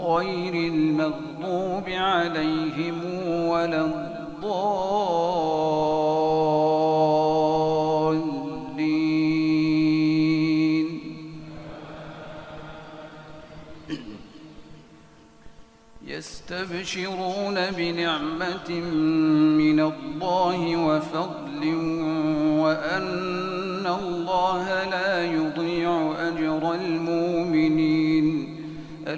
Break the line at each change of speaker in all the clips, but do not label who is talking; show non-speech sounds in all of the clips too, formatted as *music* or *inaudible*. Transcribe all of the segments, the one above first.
غير المغضوب عليهم ولا الضالين. يستبشرون بنعمة من الله وفضل وأن الله لا يضيع أجر المؤمنين.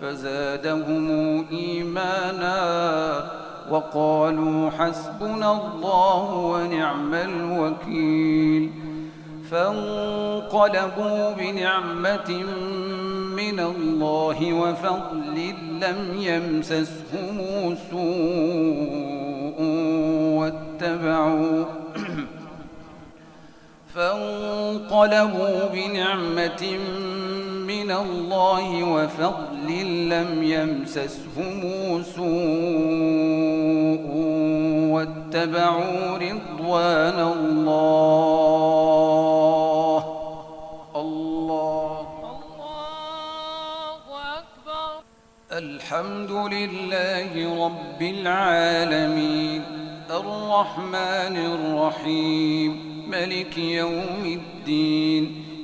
فزادهم إيمانا وقالوا حسبنا الله ونعم الوكيل فانقلبوا بنعمة من الله وفضل لم يمسسهم سوء واتبعوا *clears throat* فانقلبوا بنعمة من الله وفضل لم يمسسهم سوء واتبعوا رضوان الله. الله.
الله أكبر.
الحمد لله رب العالمين. الرحمن الرحيم. ملك يوم الدين.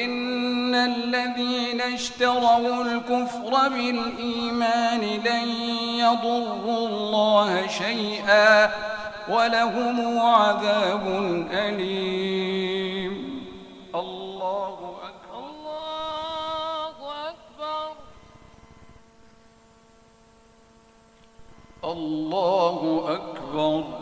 إن الذين اشتروا الكفر بالإيمان لن يضروا الله شيئا ولهم عذاب أليم. الله أكبر.
الله أكبر.
الله أكبر.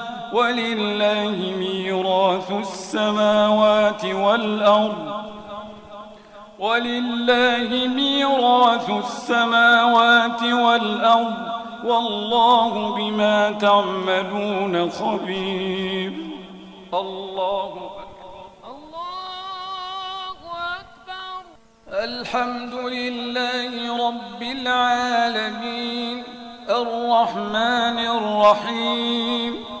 ولله ميراث السماوات والأرض. ولله ميراث السماوات والأرض. والله بما تعملون خبير. الله
الله أكبر.
الحمد لله رب العالمين. الرحمن الرحيم.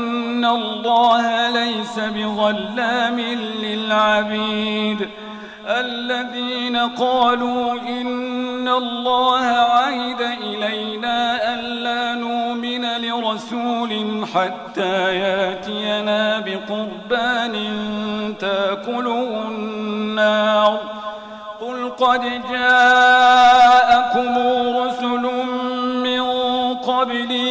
الله ليس بظلام للعبيد الذين قالوا إن الله عهد إلينا ألا نؤمن لرسول حتى ياتينا بقربان تاكله النار قل قد جاءكم رسل من قبلي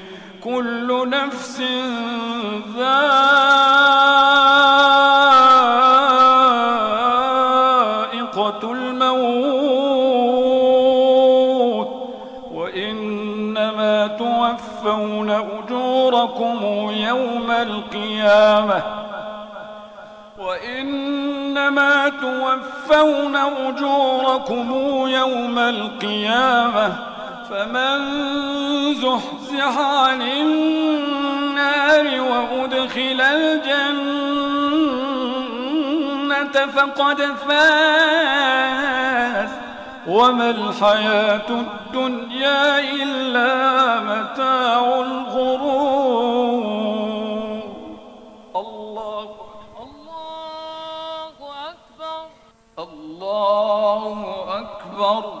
كل نفس ذائقة الموت وإنما توفون أجوركم يوم القيامة. وإنما توفون أجوركم يوم القيامة. فمن زحزح عن النار وأدخل الجنة فقد فاز. وما الحياة الدنيا إلا متاع الغرور. الله
الله أكبر.
الله أكبر.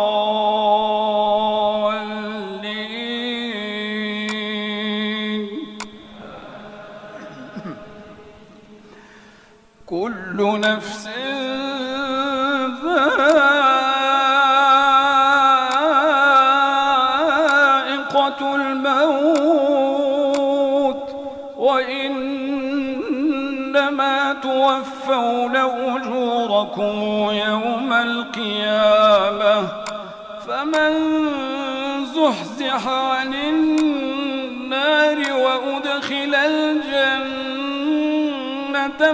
أجوركم يوم القيامة فمن زحزح عن النار وأدخل الجنة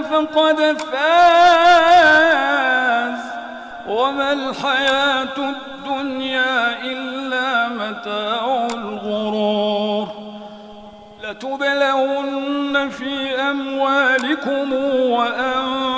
فقد فاز وما الحياة الدنيا إلا متاع الغرور لتبلون في أموالكم وأنفسكم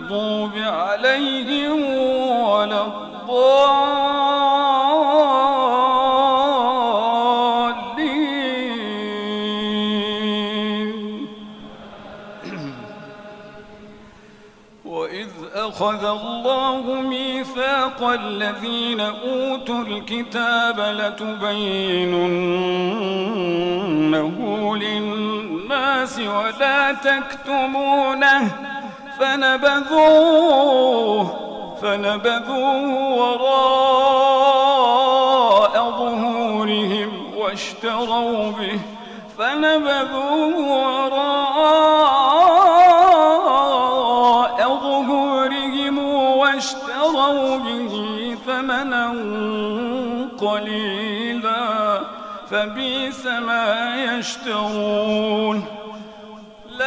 عليهم ولا الضالين. وإذ أخذ الله ميثاق الذين أوتوا الكتاب لتبيننه للناس ولا تكتمونه. فنبذوه فنبذوه وراء ظهورهم واشتروا به. فنبذوه وراء ظهورهم واشتروا به ثمنا قليلا. فبئس ما يشترون.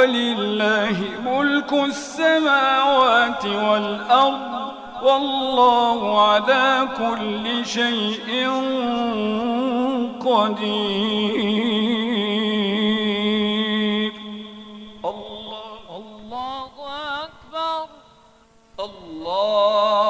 ولله ملك السماوات والأرض والله على كل شيء قدير. الله
الله أكبر.
الله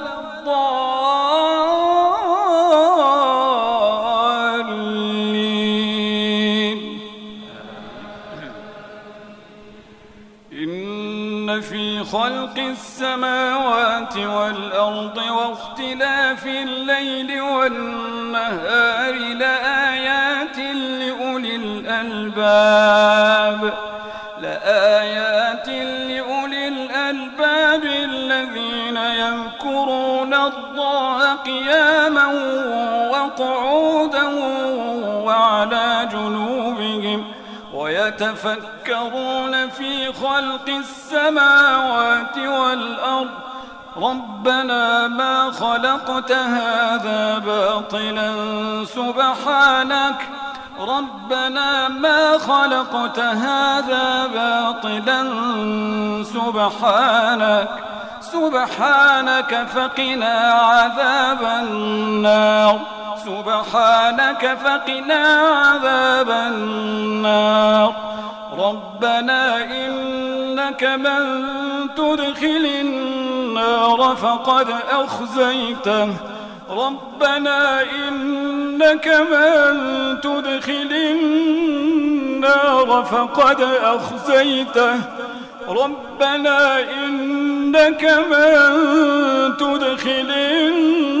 إن في خلق السماوات والأرض واختلاف الليل والنهار لآيات لأولي الألباب. ويتفكرون في خلق السماوات والأرض ربنا ما خلقت هذا باطلا سبحانك. ربنا ما خلقت هذا باطلا سبحانك. سبحانك فقنا عذاب النار. سبحانك فقنا عذاب النار. ربنا إنك من تدخل النار فقد أخزيته. ربنا إنك من تدخل النار فقد أخزيته. ربنا إنك من تدخل النار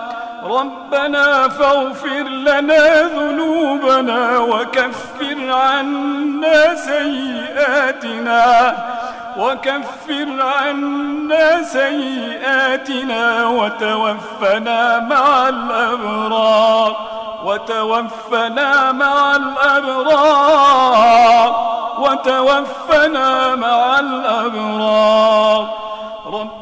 ربنا فاغفر لنا ذنوبنا وكفر عنا سيئاتنا وكفر عنا سيئاتنا وتوفنا مع الأبرار وتوفنا مع الأبرار وتوفنا مع الأبرار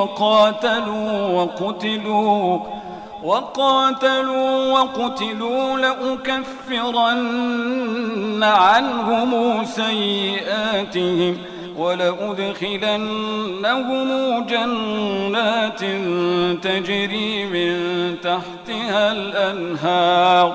وقاتلوا وقتلوا وقاتلوا وقتلوا لأكفرن عنهم سيئاتهم ولأدخلنهم جنات تجري من تحتها الأنهار.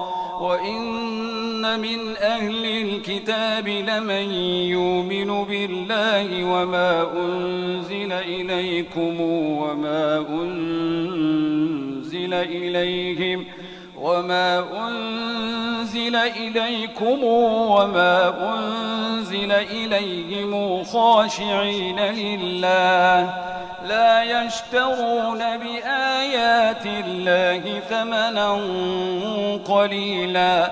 من أهل الكتاب لمن يؤمن بالله وما أنزل إليكم وما أنزل إليهم وما أنزل إليكم وما أنزل إليهم خاشعين لله لا يشترون بآيات الله ثمنا قليلا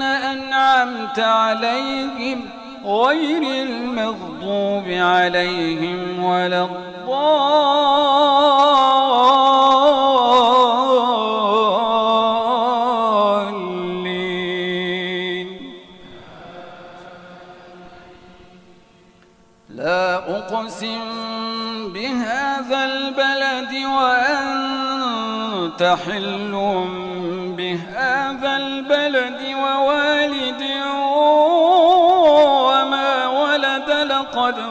أنعمت عليهم غير المغضوب عليهم ولا الضالين. لا أقسم بهذا البلد وأنت حل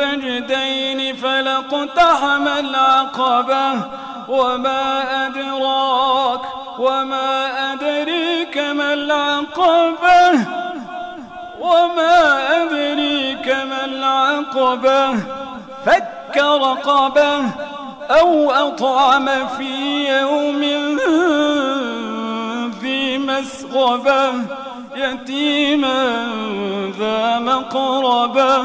النجدين فلاقتحم العقبة. وما أدراك وما أدريك ما العقبة. وما أدريك ما العقبة. فك رقبة أو أطعم في يوم ذي مسغبة. يتيما ذا مقربة.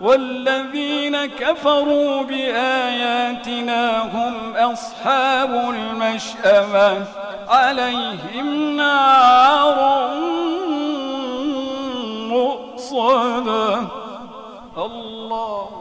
والذين كفروا بآياتنا هم أصحاب المشأمة عليهم نار مؤصدة. الله